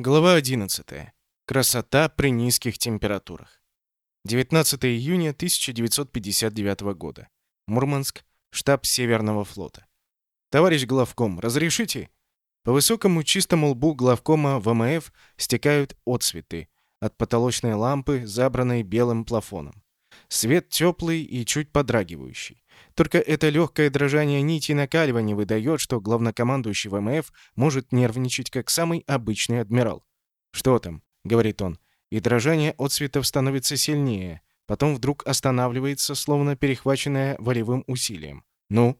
Глава 11. Красота при низких температурах. 19 июня 1959 года. Мурманск, штаб Северного флота. Товарищ главком, разрешите? По высокому чистому лбу главкома ВМФ стекают отсветы от потолочной лампы, забранной белым плафоном. Свет теплый и чуть подрагивающий. Только это легкое дрожание нити накаливания выдает, что главнокомандующий ВМФ может нервничать, как самый обычный адмирал. «Что там?» — говорит он. И дрожание отцветов становится сильнее, потом вдруг останавливается, словно перехваченное волевым усилием. «Ну?»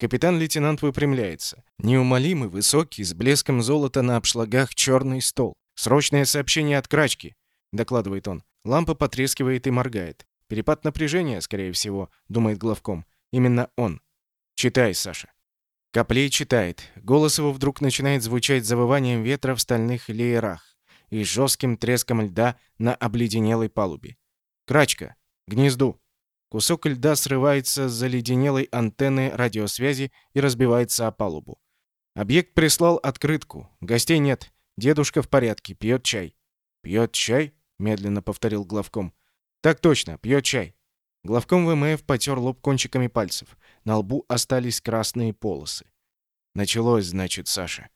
Капитан-лейтенант выпрямляется. Неумолимый, высокий, с блеском золота на обшлагах черный стол. «Срочное сообщение от крачки», — докладывает он. Лампа потрескивает и моргает. Перепад напряжения, скорее всего, думает главком. Именно он. Читай, Саша. Коплей читает. Голос его вдруг начинает звучать завыванием ветра в стальных леерах и жестким треском льда на обледенелой палубе. Крачка. Гнезду. Кусок льда срывается с заледенелой антенны радиосвязи и разбивается о палубу. Объект прислал открытку. Гостей нет. Дедушка в порядке, пьет чай. «Пьет чай?» — медленно повторил главком. «Так точно, пьет чай». Главком ВМФ потер лоб кончиками пальцев. На лбу остались красные полосы. «Началось, значит, Саша».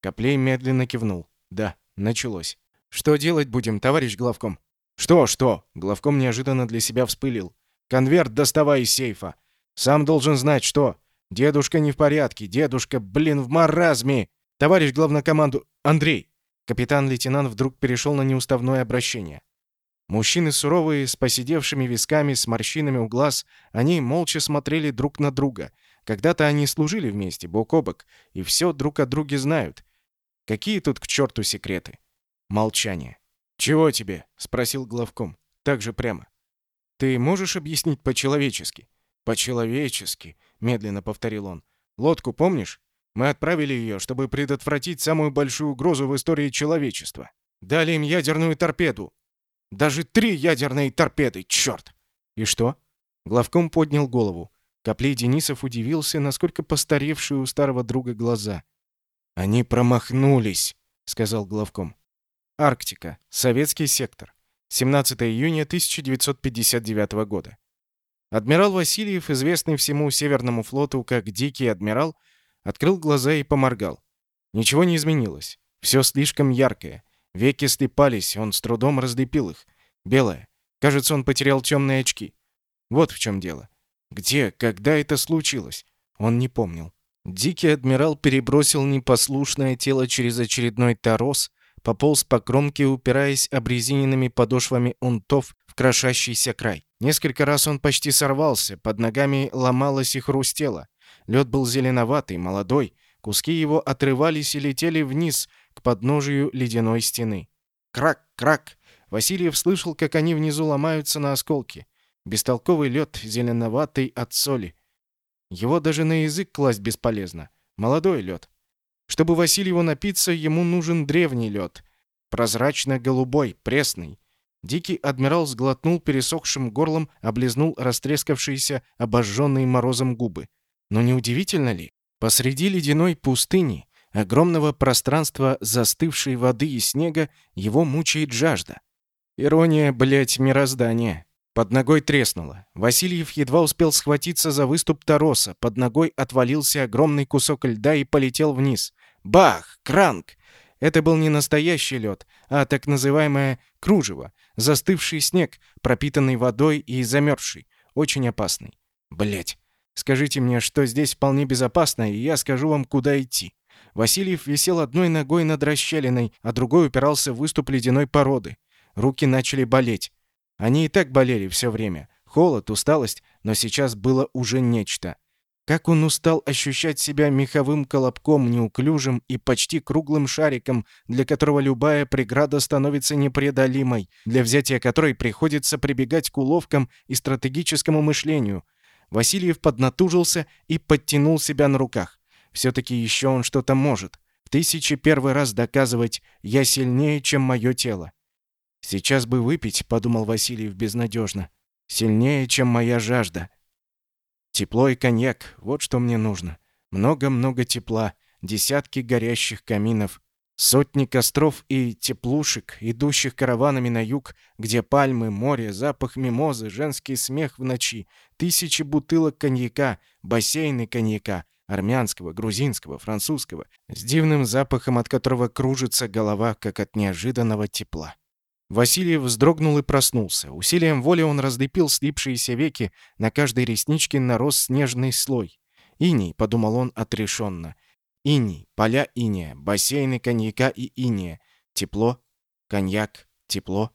Коплей медленно кивнул. «Да, началось. Что делать будем, товарищ главком?» «Что, что?» Главком неожиданно для себя вспылил. «Конверт доставай из сейфа. Сам должен знать, что. Дедушка не в порядке. Дедушка, блин, в маразме. Товарищ главнокоманду... Андрей!» Капитан-лейтенант вдруг перешел на неуставное обращение. Мужчины суровые, с поседевшими висками, с морщинами у глаз, они молча смотрели друг на друга. Когда-то они служили вместе, бок о бок, и все друг о друге знают. Какие тут к черту секреты? Молчание. «Чего тебе?» — спросил главком. Так же прямо. «Ты можешь объяснить по-человечески?» «По-человечески», — медленно повторил он. «Лодку помнишь? Мы отправили ее, чтобы предотвратить самую большую угрозу в истории человечества. Дали им ядерную торпеду, даже три ядерные торпеды, черт!» «И что?» Главком поднял голову. Коплей Денисов удивился, насколько постаревшие у старого друга глаза. «Они промахнулись», — сказал главком. Арктика. Советский сектор. 17 июня 1959 года. Адмирал Васильев, известный всему Северному флоту как Дикий адмирал, открыл глаза и поморгал. Ничего не изменилось. Все слишком яркое. Веки слепались, он с трудом разлепил их. Белое. Кажется, он потерял темные очки. Вот в чем дело. Где, когда это случилось? Он не помнил. Дикий адмирал перебросил непослушное тело через очередной торос, пополз по кромке, упираясь обрезиненными подошвами унтов в крошащийся край. Несколько раз он почти сорвался, под ногами ломалось и хрустело. Лед был зеленоватый, молодой, куски его отрывались и летели вниз, к подножию ледяной стены. Крак, крак! Васильев слышал, как они внизу ломаются на осколки. Бестолковый лед, зеленоватый от соли. Его даже на язык класть бесполезно. Молодой лед. Чтобы Васильеву напиться, ему нужен древний лед. Прозрачно-голубой, пресный. Дикий адмирал сглотнул пересохшим горлом, облизнул растрескавшиеся, обожженные морозом губы. Но неудивительно ли? Посреди ледяной пустыни, огромного пространства застывшей воды и снега, его мучает жажда. Ирония, блядь, мироздания. Под ногой треснуло. Васильев едва успел схватиться за выступ тороса. Под ногой отвалился огромный кусок льда и полетел вниз. Бах! Кранк! Это был не настоящий лед, а так называемое кружево. Застывший снег, пропитанный водой и замерзший. Очень опасный. Блять. Скажите мне, что здесь вполне безопасно, и я скажу вам, куда идти. Васильев висел одной ногой над расщелиной, а другой упирался в выступ ледяной породы. Руки начали болеть. Они и так болели все время. Холод, усталость, но сейчас было уже нечто. Как он устал ощущать себя меховым колобком, неуклюжим и почти круглым шариком, для которого любая преграда становится непреодолимой, для взятия которой приходится прибегать к уловкам и стратегическому мышлению. Васильев поднатужился и подтянул себя на руках. Все-таки еще он что-то может. В тысячи первый раз доказывать «я сильнее, чем мое тело». «Сейчас бы выпить», — подумал Васильев безнадежно. «Сильнее, чем моя жажда». Тепло и коньяк — вот что мне нужно. Много-много тепла, десятки горящих каминов. Сотни костров и теплушек, идущих караванами на юг, где пальмы, море, запах мимозы, женский смех в ночи, тысячи бутылок коньяка, бассейны коньяка, армянского, грузинского, французского, с дивным запахом, от которого кружится голова, как от неожиданного тепла. Василий вздрогнул и проснулся. Усилием воли он разлепил слипшиеся веки, на каждой ресничке нарос снежный слой. «Иней», — подумал он отрешенно. «Иней, поля иния, бассейны коньяка и иния. Тепло, коньяк, тепло,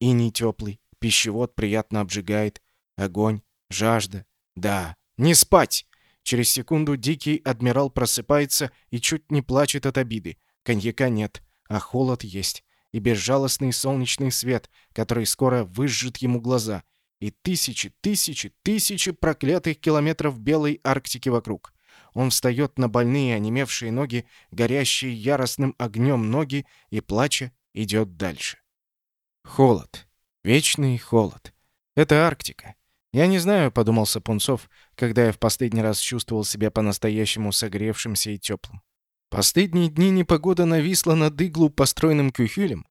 иней теплый, пищевод приятно обжигает, огонь, жажда. Да, не спать!» Через секунду дикий адмирал просыпается и чуть не плачет от обиды. Коньяка нет, а холод есть и безжалостный солнечный свет, который скоро выжжет ему глаза, и тысячи, тысячи, тысячи проклятых километров белой Арктики вокруг. Он встает на больные, онемевшие ноги, горящие яростным огнем ноги, и, плача, идет дальше. Холод. Вечный холод. Это Арктика. «Я не знаю», — подумал Сапунцов, когда я в последний раз чувствовал себя по-настоящему согревшимся и теплым. Последние дни непогода нависла над иглу построенным кюхюлем,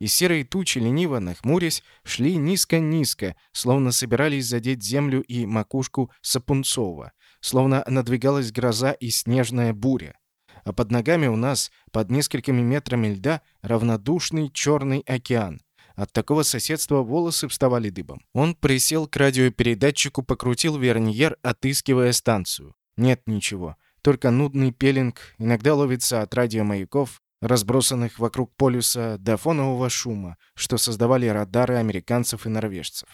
и серые тучи, лениво нахмурясь, шли низко-низко, словно собирались задеть землю и макушку Сапунцова, словно надвигалась гроза и снежная буря. А под ногами у нас, под несколькими метрами льда, равнодушный черный океан. От такого соседства волосы вставали дыбом. Он присел к радиопередатчику, покрутил верньер, отыскивая станцию. Нет ничего. Только нудный пелинг иногда ловится от радиомаяков, разбросанных вокруг полюса, до фонового шума, что создавали радары американцев и норвежцев.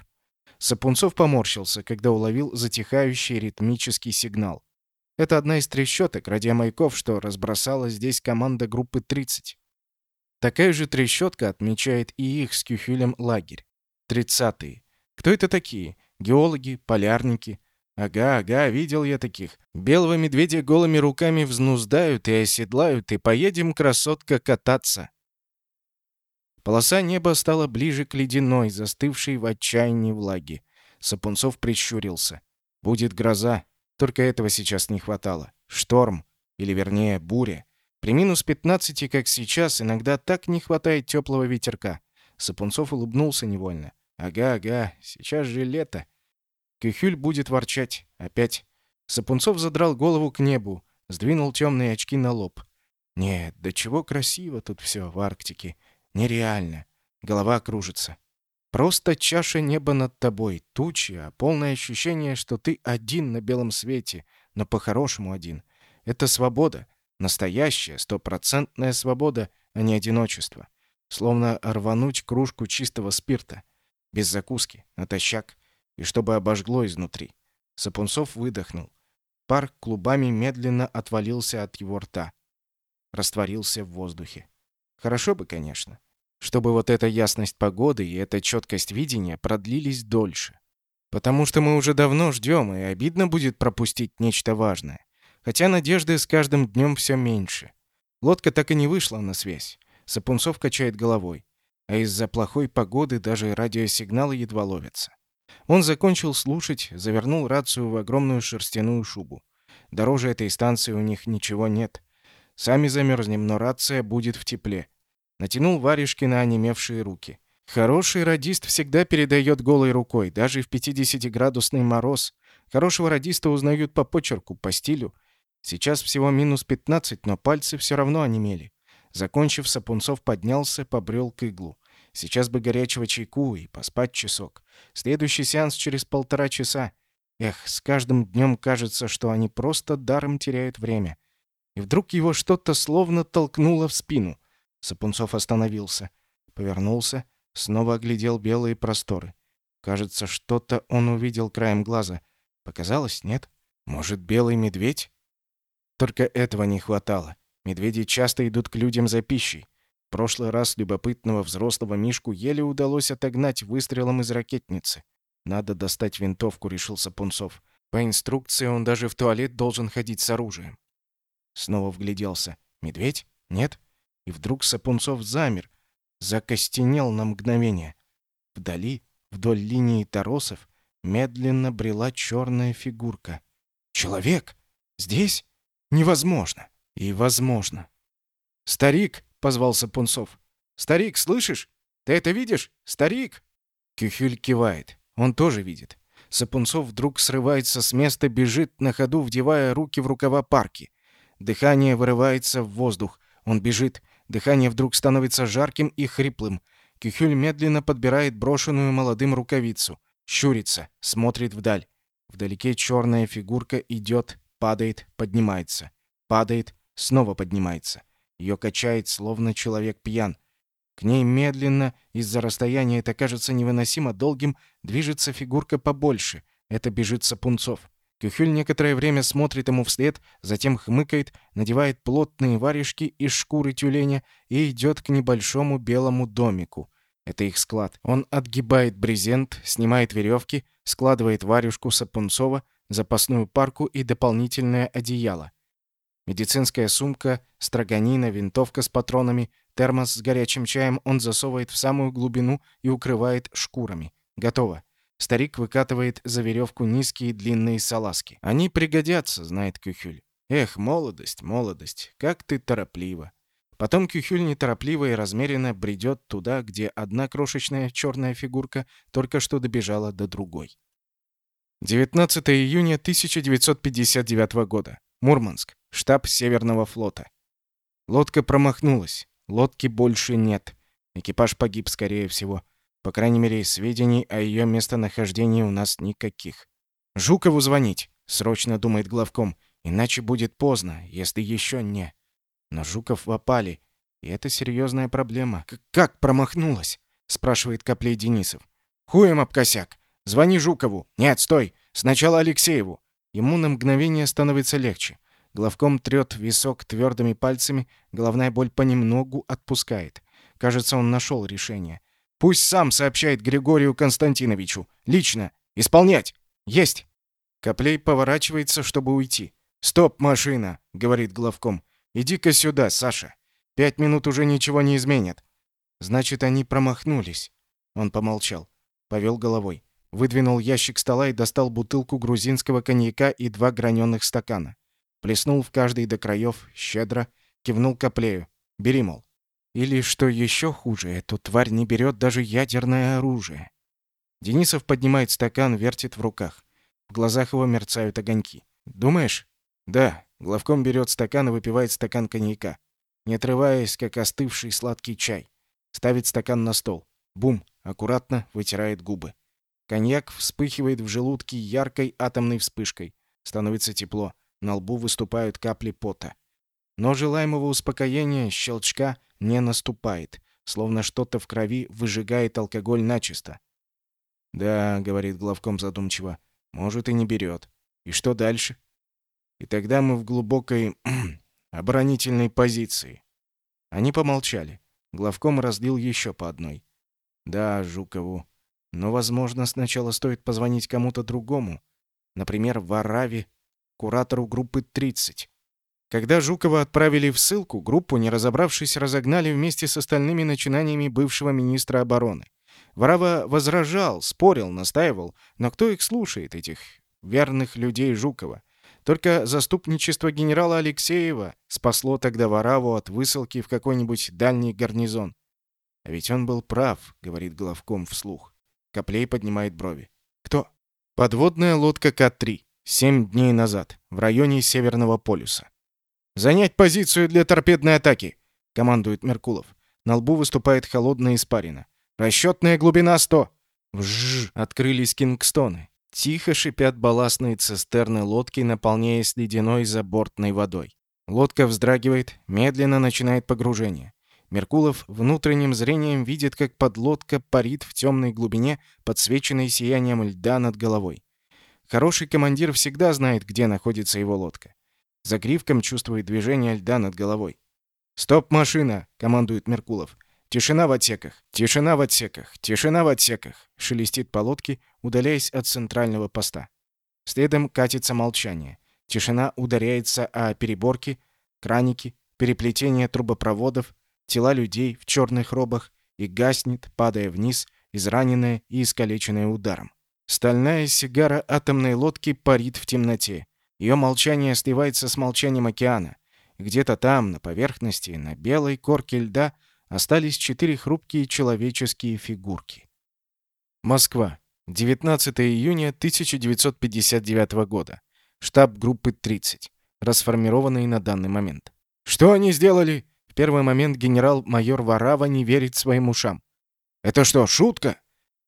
Сапунцов поморщился, когда уловил затихающий ритмический сигнал. Это одна из трещоток радиомаяков, что разбросала здесь команда группы 30. Такая же трещотка отмечает и их с Кюхюлем лагерь. Тридцатые. Кто это такие? Геологи, полярники? Ага, ага, видел я таких. Белого медведя голыми руками взнуздают и оседлают, и поедем, красотка, кататься. Полоса неба стала ближе к ледяной, застывшей в отчаянии влаге. Сапунцов прищурился. Будет гроза. Только этого сейчас не хватало. Шторм. Или, вернее, буря. При минус 15, как сейчас, иногда так не хватает теплого ветерка. Сапунцов улыбнулся невольно. Ага, ага, сейчас же лето. Кюхюль будет ворчать. Опять. Сапунцов задрал голову к небу, сдвинул темные очки на лоб. Нет, да чего красиво тут все в Арктике. Нереально. Голова кружится. Просто чаша неба над тобой, тучи, а полное ощущение, что ты один на белом свете, но по-хорошему один. Это свобода. Настоящая, стопроцентная свобода, а не одиночество. Словно рвануть кружку чистого спирта. Без закуски, натощак и чтобы обожгло изнутри. Сапунцов выдохнул. Пар клубами медленно отвалился от его рта. Растворился в воздухе. Хорошо бы, конечно. Чтобы вот эта ясность погоды и эта четкость видения продлились дольше. Потому что мы уже давно ждем, и обидно будет пропустить нечто важное. Хотя надежды с каждым днем все меньше. Лодка так и не вышла на связь. Сапунцов качает головой. А из-за плохой погоды даже радиосигналы едва ловятся. Он закончил слушать, завернул рацию в огромную шерстяную шубу. Дороже этой станции у них ничего нет. Сами замерзнем, но рация будет в тепле. Натянул варежки на онемевшие руки. Хороший радист всегда передает голой рукой, даже в 50-градусный мороз. Хорошего радиста узнают по почерку, по стилю. Сейчас всего минус 15, но пальцы все равно онемели. Закончив, Сапунцов поднялся, побрел к иглу. Сейчас бы горячего чайку и поспать часок. Следующий сеанс через полтора часа. Эх, с каждым днем кажется, что они просто даром теряют время. И вдруг его что-то словно толкнуло в спину. Сапунцов остановился. Повернулся, снова оглядел белые просторы. Кажется, что-то он увидел краем глаза. Показалось, нет? Может, белый медведь? Только этого не хватало. Медведи часто идут к людям за пищей прошлый раз любопытного взрослого Мишку еле удалось отогнать выстрелом из ракетницы. Надо достать винтовку, решил Сапунцов. По инструкции он даже в туалет должен ходить с оружием. Снова вгляделся. Медведь? Нет? И вдруг Сапунцов замер, закостенел на мгновение. Вдали, вдоль линии торосов, медленно брела черная фигурка. Человек? Здесь? Невозможно. И возможно. «Старик!» — позвал Сапунцов. «Старик, слышишь? Ты это видишь? Старик!» Кюхюль кивает. Он тоже видит. Сапунцов вдруг срывается с места, бежит на ходу, вдевая руки в рукава парки. Дыхание вырывается в воздух. Он бежит. Дыхание вдруг становится жарким и хриплым. Кюхюль медленно подбирает брошенную молодым рукавицу. Щурится, смотрит вдаль. Вдалеке черная фигурка идет, падает, поднимается. Падает, снова поднимается. Ее качает, словно человек пьян. К ней медленно, из-за расстояния это кажется невыносимо долгим, движется фигурка побольше. Это бежит Сапунцов. Кюхюль некоторое время смотрит ему вслед, затем хмыкает, надевает плотные варежки из шкуры тюленя и идет к небольшому белому домику. Это их склад. Он отгибает брезент, снимает веревки, складывает варежку Сапунцова, запасную парку и дополнительное одеяло. Медицинская сумка, строганина, винтовка с патронами, термос с горячим чаем он засовывает в самую глубину и укрывает шкурами. Готово. Старик выкатывает за веревку низкие длинные салазки. Они пригодятся, знает Кюхюль. Эх, молодость, молодость, как ты торопливо. Потом Кюхюль неторопливо и размеренно бредет туда, где одна крошечная черная фигурка только что добежала до другой. 19 июня 1959 года. Мурманск. Штаб Северного флота. Лодка промахнулась. Лодки больше нет. Экипаж погиб, скорее всего. По крайней мере, сведений о ее местонахождении у нас никаких. «Жукову звонить!» — срочно думает главком. «Иначе будет поздно, если еще не...» Но Жуков в опале, и это серьезная проблема. «Как промахнулась?» — спрашивает Коплей Денисов. «Хуем об косяк! Звони Жукову! Нет, стой! Сначала Алексееву!» Ему на мгновение становится легче. Главком трет висок твердыми пальцами, головная боль понемногу отпускает. Кажется, он нашел решение. Пусть сам сообщает Григорию Константиновичу. Лично. Исполнять. Есть. Коплей поворачивается, чтобы уйти. «Стоп, машина!» — говорит главком. «Иди-ка сюда, Саша. Пять минут уже ничего не изменят». «Значит, они промахнулись». Он помолчал. Повел головой. Выдвинул ящик стола и достал бутылку грузинского коньяка и два граненых стакана. Плеснул в каждый до краев, щедро, кивнул Коплею. «Бери, мол». Или, что еще хуже, эту тварь не берет даже ядерное оружие. Денисов поднимает стакан, вертит в руках. В глазах его мерцают огоньки. «Думаешь?» «Да». Главком берет стакан и выпивает стакан коньяка, не отрываясь, как остывший сладкий чай. Ставит стакан на стол. Бум! Аккуратно вытирает губы. Коньяк вспыхивает в желудке яркой атомной вспышкой. Становится тепло. На лбу выступают капли пота. Но желаемого успокоения, щелчка — не наступает, словно что-то в крови выжигает алкоголь начисто. «Да», — говорит главком задумчиво, — «может, и не берет. И что дальше?» «И тогда мы в глубокой оборонительной позиции». Они помолчали. Главком разлил еще по одной. «Да, Жукову. Но, возможно, сначала стоит позвонить кому-то другому. Например, Вараве, куратору группы 30. Когда Жукова отправили в ссылку, группу, не разобравшись, разогнали вместе с остальными начинаниями бывшего министра обороны. Варава возражал, спорил, настаивал, но кто их слушает, этих верных людей Жукова? Только заступничество генерала Алексеева спасло тогда Вараву от высылки в какой-нибудь дальний гарнизон. А ведь он был прав, говорит главком вслух. Коплей поднимает брови. Кто? Подводная лодка К-3. Семь дней назад, в районе Северного полюса. «Занять позицию для торпедной атаки!» — командует Меркулов. На лбу выступает холодная испарина. «Расчетная глубина 100!» Вжж! Открылись кингстоны. Тихо шипят балластные цистерны лодки, наполняясь ледяной забортной водой. Лодка вздрагивает, медленно начинает погружение. Меркулов внутренним зрением видит, как подлодка парит в темной глубине, подсвеченной сиянием льда над головой. Хороший командир всегда знает, где находится его лодка. За гривком чувствует движение льда над головой. «Стоп, машина!» — командует Меркулов. «Тишина в отсеках! Тишина в отсеках! Тишина в отсеках!» — шелестит по лодке, удаляясь от центрального поста. Следом катится молчание. Тишина ударяется о переборки, краники, переплетение трубопроводов, тела людей в черных робах и гаснет, падая вниз, израненная и искалеченная ударом. Стальная сигара атомной лодки парит в темноте. Ее молчание сливается с молчанием океана. Где-то там, на поверхности, на белой корке льда, остались четыре хрупкие человеческие фигурки. Москва. 19 июня 1959 года. Штаб группы 30, расформированный на данный момент. «Что они сделали?» Первый момент генерал-майор Варава не верит своим ушам. «Это что, шутка?»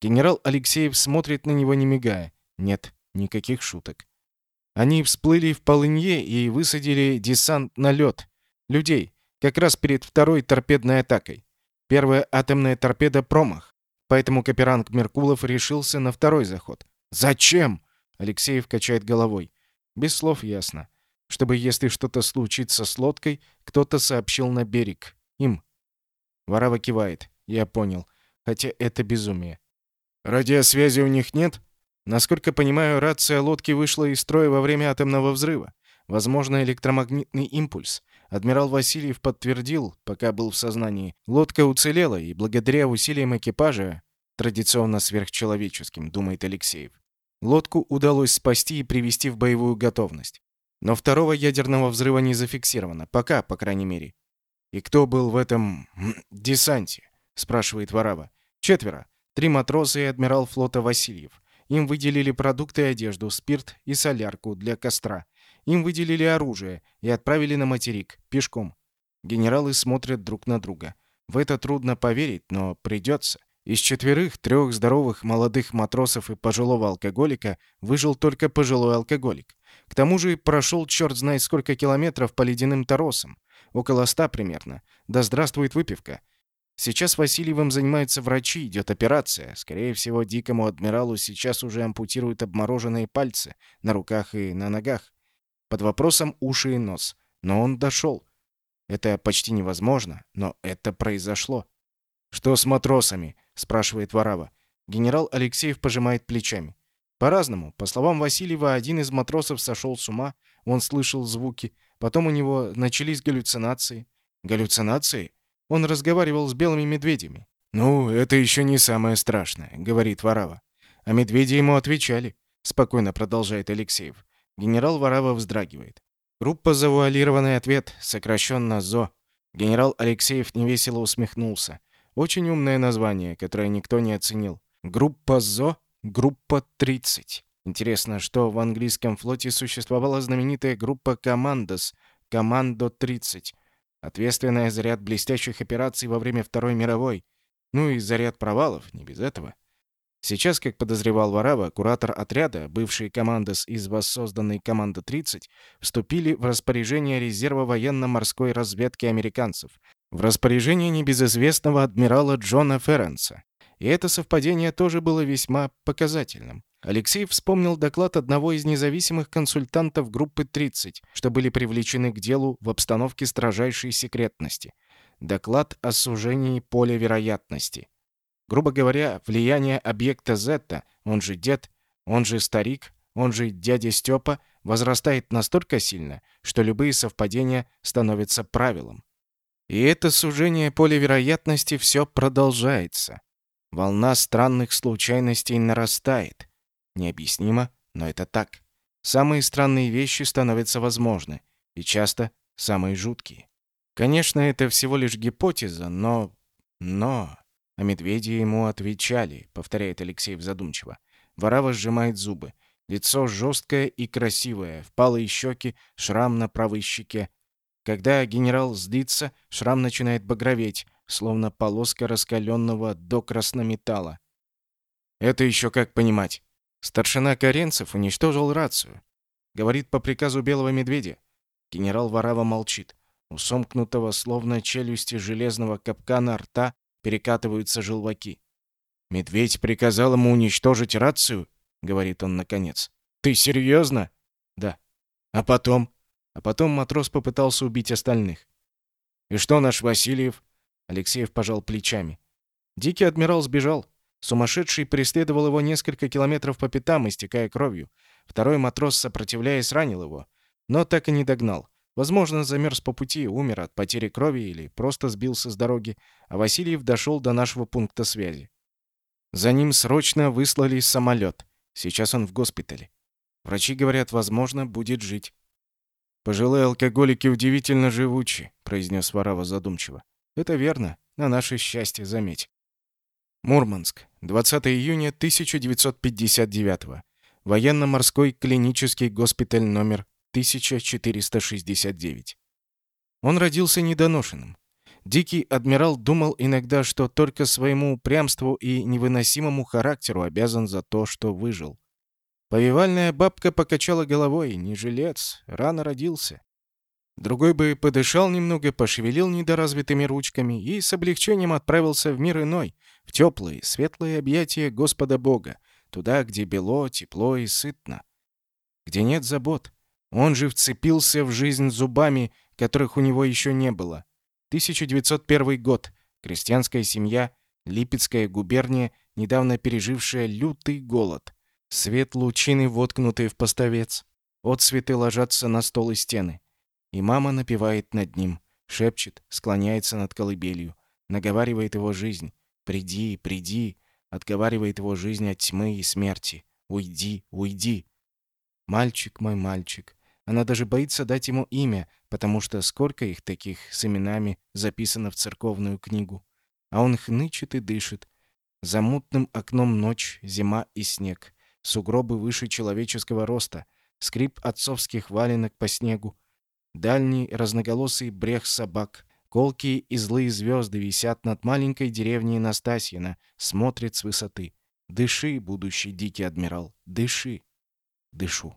Генерал Алексеев смотрит на него, не мигая. Нет, никаких шуток. Они всплыли в полынье и высадили десант на лед. Людей, как раз перед второй торпедной атакой. Первая атомная торпеда — промах. Поэтому Каперанг Меркулов решился на второй заход. «Зачем?» — Алексеев качает головой. Без слов ясно. Чтобы, если что-то случится с лодкой, кто-то сообщил на берег. Им. Варава кивает. Я понял. Хотя это безумие. Радиосвязи у них нет? Насколько понимаю, рация лодки вышла из строя во время атомного взрыва. Возможно, электромагнитный импульс. Адмирал Васильев подтвердил, пока был в сознании. Лодка уцелела, и благодаря усилиям экипажа, традиционно сверхчеловеческим, думает Алексеев, лодку удалось спасти и привести в боевую готовность. Но второго ядерного взрыва не зафиксировано. Пока, по крайней мере. «И кто был в этом... десанте?» — спрашивает Варава. «Четверо. Три матроса и адмирал флота Васильев. Им выделили продукты и одежду, спирт и солярку для костра. Им выделили оружие и отправили на материк, пешком. Генералы смотрят друг на друга. В это трудно поверить, но придется. Из четверых, трех здоровых молодых матросов и пожилого алкоголика выжил только пожилой алкоголик. К тому же прошел черт знает сколько километров по ледяным торосам. Около ста примерно. Да здравствует выпивка. Сейчас Васильевым занимаются врачи, идет операция. Скорее всего, дикому адмиралу сейчас уже ампутируют обмороженные пальцы на руках и на ногах. Под вопросом уши и нос. Но он дошел. Это почти невозможно, но это произошло. «Что с матросами?» — спрашивает Варава. Генерал Алексеев пожимает плечами. По-разному. По словам Васильева, один из матросов сошел с ума, он слышал звуки. Потом у него начались галлюцинации. Галлюцинации? Он разговаривал с белыми медведями. «Ну, это еще не самое страшное», — говорит Варава. А медведи ему отвечали. Спокойно продолжает Алексеев. Генерал Варава вздрагивает. Группа «Завуалированный ответ», сокращенно ЗО. Генерал Алексеев невесело усмехнулся. Очень умное название, которое никто не оценил. Группа ЗО, группа 30. Интересно, что в английском флоте существовала знаменитая группа «Командос», «Командо 30», Ответственная за ряд блестящих операций во время Второй мировой. Ну и за ряд провалов, не без этого. Сейчас, как подозревал Варава, куратор отряда, бывшие командос из воссозданной команды 30, вступили в распоряжение резерва военно-морской разведки американцев, в распоряжение небезызвестного адмирала Джона Ференса. И это совпадение тоже было весьма показательным. Алексей вспомнил доклад одного из независимых консультантов группы 30, что были привлечены к делу в обстановке строжайшей секретности. Доклад о сужении поля вероятности. Грубо говоря, влияние объекта Z, он же дед, он же старик, он же дядя Степа, возрастает настолько сильно, что любые совпадения становятся правилом. И это сужение поля вероятности все продолжается. Волна странных случайностей нарастает. Необъяснимо, но это так. Самые странные вещи становятся возможны, и часто самые жуткие. Конечно, это всего лишь гипотеза, но... Но... А медведи ему отвечали, повторяет Алексей задумчиво. Варава сжимает зубы. Лицо жесткое и красивое, впалые щеки, шрам на правой щеке. Когда генерал злится, шрам начинает багроветь, словно полоска раскаленного до краснометалла. Это еще как понимать? Старшина Каренцев уничтожил рацию. Говорит по приказу Белого Медведя. Генерал Варава молчит. У сомкнутого, словно челюсти железного капкана рта, перекатываются желваки. «Медведь приказал ему уничтожить рацию?» — говорит он наконец. «Ты серьезно?» «Да». «А потом?» А потом матрос попытался убить остальных. «И что наш Васильев?» Алексеев пожал плечами. «Дикий адмирал сбежал. Сумасшедший преследовал его несколько километров по пятам, истекая кровью. Второй матрос, сопротивляясь, ранил его, но так и не догнал. Возможно, замерз по пути, умер от потери крови или просто сбился с дороги, а Васильев дошел до нашего пункта связи. За ним срочно выслали самолет. Сейчас он в госпитале. Врачи говорят, возможно, будет жить. «Пожилые алкоголики удивительно живучи», — произнес Варава задумчиво. «Это верно. На наше счастье, заметь». Мурманск. 20 июня 1959 Военно-морской клинический госпиталь номер 1469. Он родился недоношенным. Дикий адмирал думал иногда, что только своему упрямству и невыносимому характеру обязан за то, что выжил. Повивальная бабка покачала головой. Не жилец, рано родился. Другой бы подышал немного, пошевелил недоразвитыми ручками и с облегчением отправился в мир иной, в теплые, светлые объятия Господа Бога, туда, где бело, тепло и сытно, где нет забот. Он же вцепился в жизнь зубами, которых у него еще не было. 1901 год. Крестьянская семья, Липецкая губерния, недавно пережившая лютый голод. Свет лучины, воткнутый в поставец. Отцветы ложатся на стол и стены. И мама напевает над ним, шепчет, склоняется над колыбелью, наговаривает его жизнь. «Приди, приди!» отговаривает его жизнь от тьмы и смерти. «Уйди, уйди!» Мальчик мой мальчик. Она даже боится дать ему имя, потому что сколько их таких с именами записано в церковную книгу. А он хнычет и дышит. За мутным окном ночь, зима и снег. Сугробы выше человеческого роста. Скрип отцовских валенок по снегу. Дальний разноголосый брех собак. Колкие и злые звезды висят над маленькой деревней Настасьина, смотрит с высоты. Дыши, будущий дикий адмирал, дыши. Дышу.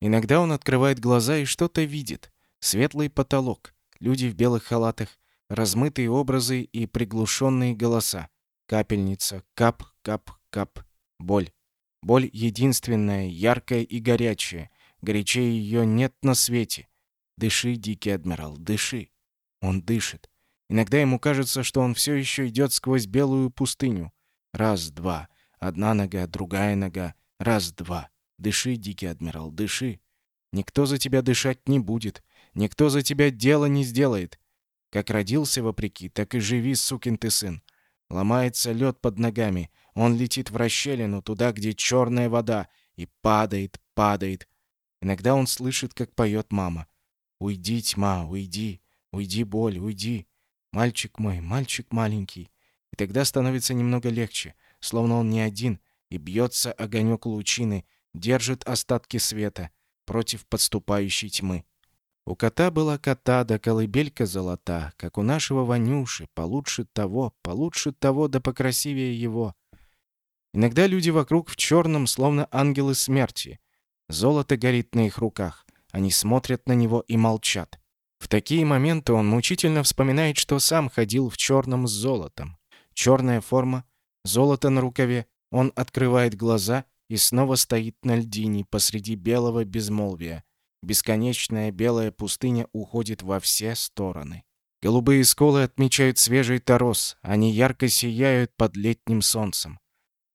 Иногда он открывает глаза и что-то видит. Светлый потолок, люди в белых халатах, размытые образы и приглушенные голоса. Капельница, кап, кап, кап. Боль. Боль единственная, яркая и горячая. Горячее ее нет на свете. Дыши, дикий адмирал, дыши. Он дышит. Иногда ему кажется, что он все еще идет сквозь белую пустыню. Раз, два. Одна нога, другая нога. Раз, два. Дыши, дикий адмирал, дыши. Никто за тебя дышать не будет. Никто за тебя дело не сделает. Как родился вопреки, так и живи, сукин ты сын. Ломается лед под ногами. Он летит в расщелину, туда, где черная вода, и падает, падает. Иногда он слышит, как поет мама. «Уйди, тьма, уйди, уйди, боль, уйди. Мальчик мой, мальчик маленький». И тогда становится немного легче, словно он не один, и бьется огонек лучины, держит остатки света против подступающей тьмы. У кота была кота, да колыбелька золота, как у нашего Ванюши, получше того, получше того, да покрасивее его. Иногда люди вокруг в черном, словно ангелы смерти. Золото горит на их руках. Они смотрят на него и молчат. В такие моменты он мучительно вспоминает, что сам ходил в черном с золотом. Черная форма, золото на рукаве. Он открывает глаза и снова стоит на льдине посреди белого безмолвия. Бесконечная белая пустыня уходит во все стороны. Голубые сколы отмечают свежий торос, они ярко сияют под летним солнцем.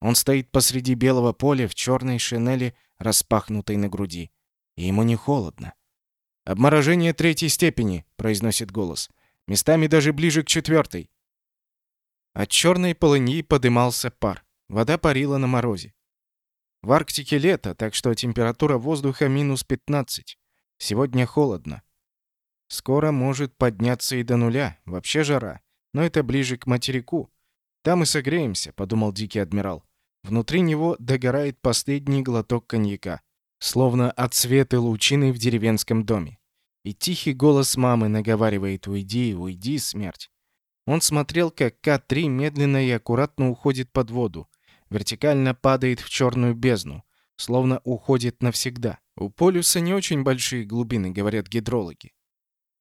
Он стоит посреди белого поля в черной шинели, распахнутой на груди. И ему не холодно. «Обморожение третьей степени», — произносит голос. «Местами даже ближе к четвертой». От черной полыньи подымался пар. Вода парила на морозе. В Арктике лето, так что температура воздуха минус 15. Сегодня холодно. Скоро может подняться и до нуля. Вообще жара. Но это ближе к материку. Там и согреемся, подумал дикий адмирал. Внутри него догорает последний глоток коньяка. Словно от света лучины в деревенском доме. И тихий голос мамы наговаривает «Уйди, уйди, смерть». Он смотрел, как К-3 медленно и аккуратно уходит под воду, вертикально падает в черную бездну, словно уходит навсегда. У полюса не очень большие глубины, говорят гидрологи.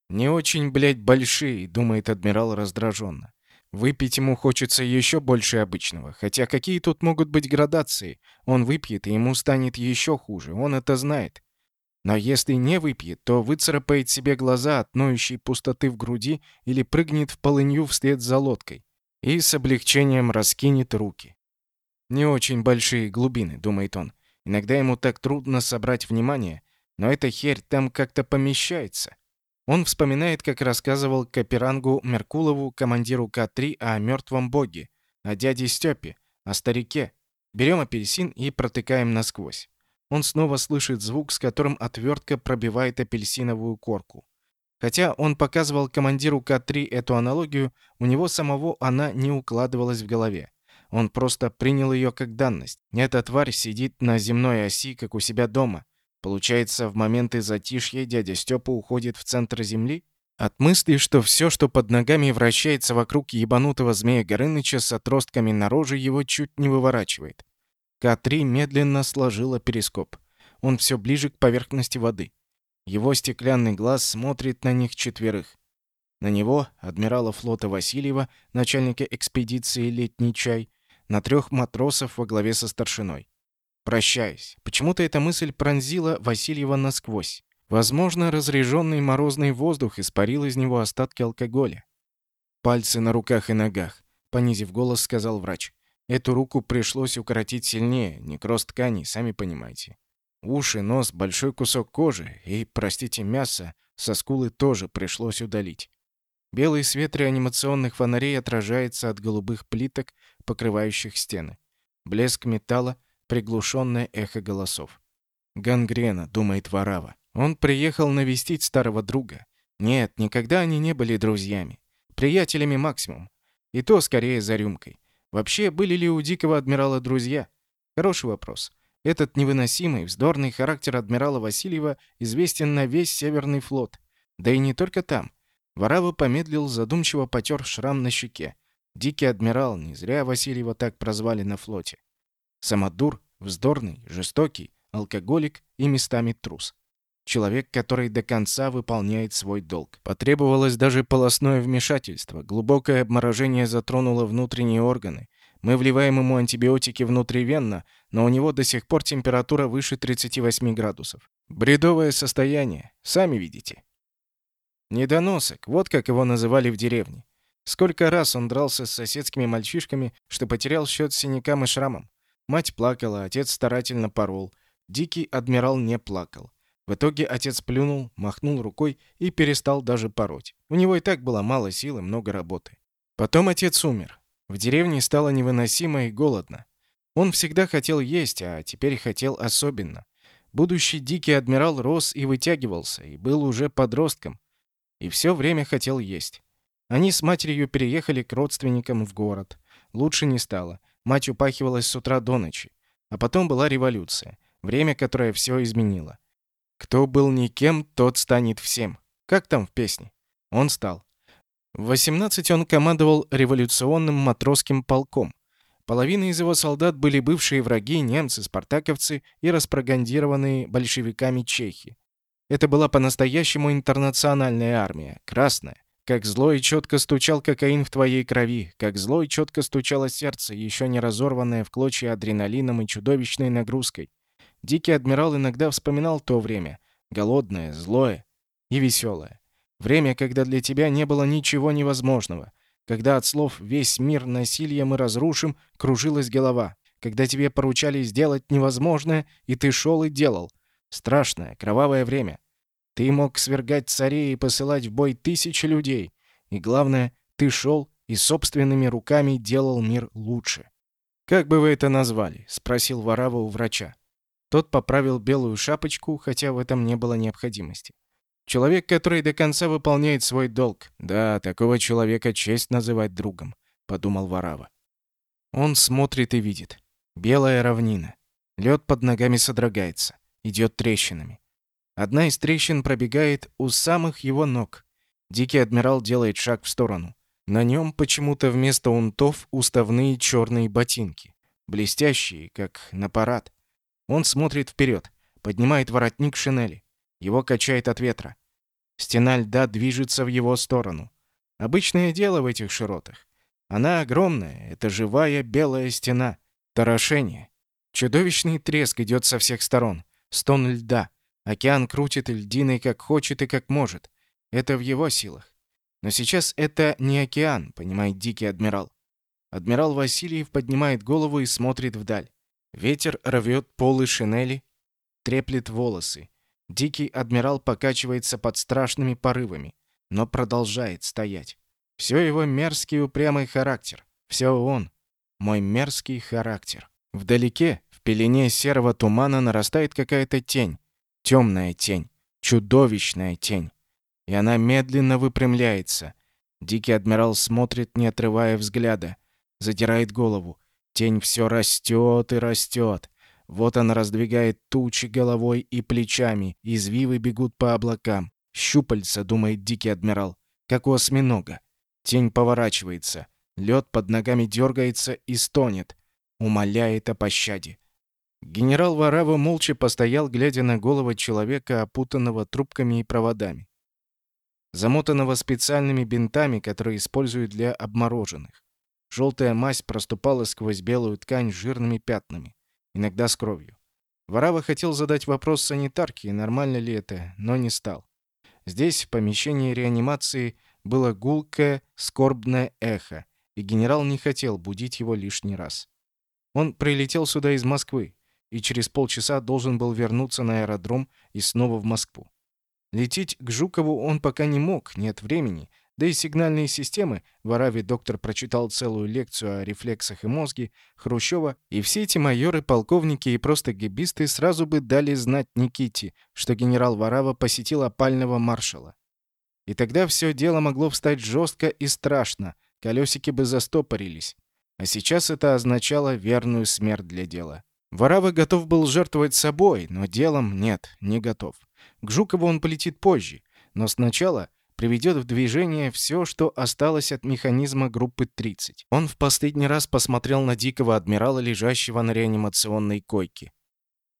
Не очень, блядь, большие, думает адмирал раздраженно. Выпить ему хочется еще больше обычного, хотя какие тут могут быть градации? Он выпьет, и ему станет еще хуже, он это знает. Но если не выпьет, то выцарапает себе глаза от ноющей пустоты в груди или прыгнет в полынью вслед за лодкой и с облегчением раскинет руки. Не очень большие глубины, думает он. Иногда ему так трудно собрать внимание, но эта херь там как-то помещается. Он вспоминает, как рассказывал Каперангу Меркулову, командиру К-3, о мертвом боге, о дяде Степе, о старике. Берем апельсин и протыкаем насквозь. Он снова слышит звук, с которым отвертка пробивает апельсиновую корку. Хотя он показывал командиру К-3 эту аналогию, у него самого она не укладывалась в голове. Он просто принял ее как данность. Эта тварь сидит на земной оси, как у себя дома. Получается, в моменты затишья дядя Степа уходит в центр Земли? От мысли, что все, что под ногами вращается вокруг ебанутого змея Горыныча с отростками на роже, его чуть не выворачивает. К-3 медленно сложила перископ. Он все ближе к поверхности воды. Его стеклянный глаз смотрит на них четверых. На него, адмирала флота Васильева, начальника экспедиции «Летний чай», на трех матросов во главе со старшиной. Прощаясь, почему-то эта мысль пронзила Васильева насквозь. Возможно, разреженный морозный воздух испарил из него остатки алкоголя. «Пальцы на руках и ногах», — понизив голос, сказал врач. «Эту руку пришлось укоротить сильнее, некроз тканей, сами понимаете. Уши, нос, большой кусок кожи и, простите, мясо со скулы тоже пришлось удалить. Белый свет реанимационных фонарей отражается от голубых плиток, покрывающих стены. Блеск металла, приглушенное эхо голосов. «Гангрена», — думает Варава. Он приехал навестить старого друга. Нет, никогда они не были друзьями. Приятелями максимум. И то скорее за рюмкой. Вообще, были ли у дикого адмирала друзья? Хороший вопрос. Этот невыносимый, вздорный характер адмирала Васильева известен на весь Северный флот. Да и не только там. Варава помедлил, задумчиво потер шрам на щеке. Дикий адмирал, не зря Васильева так прозвали на флоте. Самодур, вздорный, жестокий, алкоголик и местами трус. Человек, который до конца выполняет свой долг. Потребовалось даже полостное вмешательство. Глубокое обморожение затронуло внутренние органы. Мы вливаем ему антибиотики внутривенно, но у него до сих пор температура выше 38 градусов. Бредовое состояние, сами видите. Недоносок, вот как его называли в деревне. Сколько раз он дрался с соседскими мальчишками, что потерял счет синякам и шрамам. Мать плакала, отец старательно порол. Дикий адмирал не плакал. В итоге отец плюнул, махнул рукой и перестал даже пороть. У него и так было мало сил и много работы. Потом отец умер. В деревне стало невыносимо и голодно. Он всегда хотел есть, а теперь хотел особенно. Будущий дикий адмирал рос и вытягивался, и был уже подростком. И все время хотел есть. Они с матерью переехали к родственникам в город. Лучше не стало. Мать упахивалась с утра до ночи. А потом была революция. Время, которое все изменило. Кто был никем, тот станет всем. Как там в песне? Он стал. В 18 он командовал революционным матросским полком. Половина из его солдат были бывшие враги, немцы, спартаковцы и распропагандированные большевиками чехи. Это была по-настоящему интернациональная армия, красная. Как зло и четко стучал кокаин в твоей крови, как зло и четко стучало сердце, еще не разорванное в клочья адреналином и чудовищной нагрузкой. Дикий адмирал иногда вспоминал то время, голодное, злое и веселое. Время, когда для тебя не было ничего невозможного. Когда от слов «весь мир насилие мы разрушим» кружилась голова. Когда тебе поручали сделать невозможное, и ты шел и делал. Страшное, кровавое время. Ты мог свергать царей и посылать в бой тысячи людей. И главное, ты шел и собственными руками делал мир лучше. «Как бы вы это назвали?» — спросил Варава у врача. Тот поправил белую шапочку, хотя в этом не было необходимости. Человек, который до конца выполняет свой долг. Да, такого человека честь называть другом, подумал Варава. Он смотрит и видит. Белая равнина. Лед под ногами содрогается, идет трещинами. Одна из трещин пробегает у самых его ног. Дикий адмирал делает шаг в сторону. На нем почему-то вместо унтов уставные черные ботинки, блестящие, как на парад. Он смотрит вперед, поднимает воротник шинели. Его качает от ветра. Стена льда движется в его сторону. Обычное дело в этих широтах. Она огромная, это живая белая стена. Торошение. Чудовищный треск идет со всех сторон. Стон льда. Океан крутит льдиной как хочет и как может. Это в его силах. Но сейчас это не океан, понимает дикий адмирал. Адмирал Васильев поднимает голову и смотрит вдаль. Ветер рвет полы шинели, треплет волосы. Дикий адмирал покачивается под страшными порывами, но продолжает стоять. Все его мерзкий упрямый характер. Все он. Мой мерзкий характер. Вдалеке, в пелене серого тумана нарастает какая-то тень. Темная тень. Чудовищная тень. И она медленно выпрямляется. Дикий адмирал смотрит, не отрывая взгляда. Задирает голову. Тень все растет и растет. Вот она раздвигает тучи головой и плечами. Извивы бегут по облакам. Щупальца, думает дикий адмирал, как у осьминога. Тень поворачивается. Лед под ногами дергается и стонет. Умоляет о пощаде. Генерал Варава молча постоял, глядя на голову человека, опутанного трубками и проводами. Замотанного специальными бинтами, которые используют для обмороженных. Желтая мазь проступала сквозь белую ткань жирными пятнами, иногда с кровью. Варава хотел задать вопрос санитарке, нормально ли это, но не стал. Здесь, в помещении реанимации, было гулкое, скорбное эхо, и генерал не хотел будить его лишний раз. Он прилетел сюда из Москвы и через полчаса должен был вернуться на аэродром и снова в Москву. Лететь к Жукову он пока не мог, нет времени, да и сигнальные системы, в Аравии доктор прочитал целую лекцию о рефлексах и мозге, Хрущева, и все эти майоры, полковники и просто гибисты сразу бы дали знать Никите, что генерал Варава посетил опального маршала. И тогда все дело могло встать жестко и страшно, колесики бы застопорились. А сейчас это означало верную смерть для дела. Варава готов был жертвовать собой, но делом нет, не готов. К Жукову он полетит позже, но сначала приведет в движение все, что осталось от механизма группы 30. Он в последний раз посмотрел на дикого адмирала, лежащего на реанимационной койке.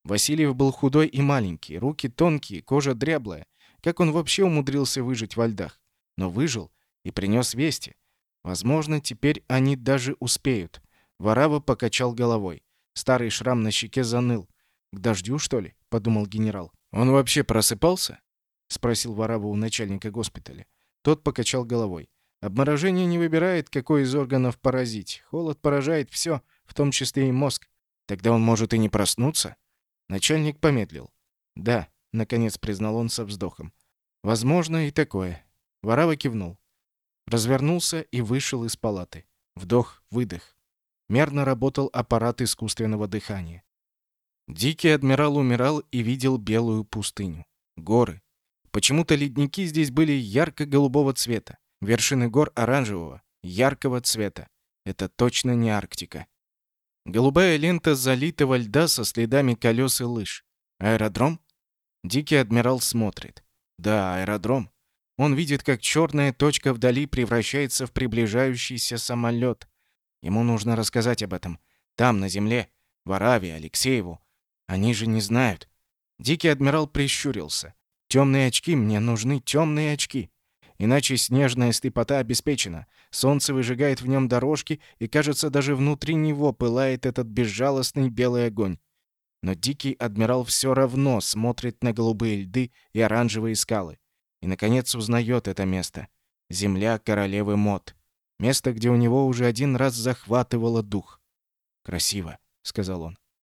Васильев был худой и маленький, руки тонкие, кожа дряблая. Как он вообще умудрился выжить во льдах? Но выжил и принес вести. Возможно, теперь они даже успеют. Варава покачал головой. Старый шрам на щеке заныл. «К дождю, что ли?» — подумал генерал. «Он вообще просыпался?» — спросил Варава у начальника госпиталя. Тот покачал головой. «Обморожение не выбирает, какой из органов поразить. Холод поражает все, в том числе и мозг. Тогда он может и не проснуться?» Начальник помедлил. «Да», — наконец признал он со вздохом. «Возможно и такое». Варава кивнул. Развернулся и вышел из палаты. Вдох-выдох. Мерно работал аппарат искусственного дыхания. Дикий адмирал умирал и видел белую пустыню. Горы, Почему-то ледники здесь были ярко-голубого цвета, вершины гор оранжевого, яркого цвета. Это точно не Арктика. Голубая лента залитого льда со следами колес и лыж. Аэродром? Дикий адмирал смотрит. Да, аэродром. Он видит, как черная точка вдали превращается в приближающийся самолет. Ему нужно рассказать об этом. Там, на земле. В Аравии, Алексееву. Они же не знают. Дикий адмирал прищурился. Темные очки, мне нужны темные очки. Иначе снежная стыпота обеспечена. Солнце выжигает в нем дорожки, и, кажется, даже внутри него пылает этот безжалостный белый огонь. Но дикий адмирал все равно смотрит на голубые льды и оранжевые скалы. И, наконец, узнает это место. Земля королевы Мод. Место, где у него уже один раз захватывало дух. «Красиво», — сказал он.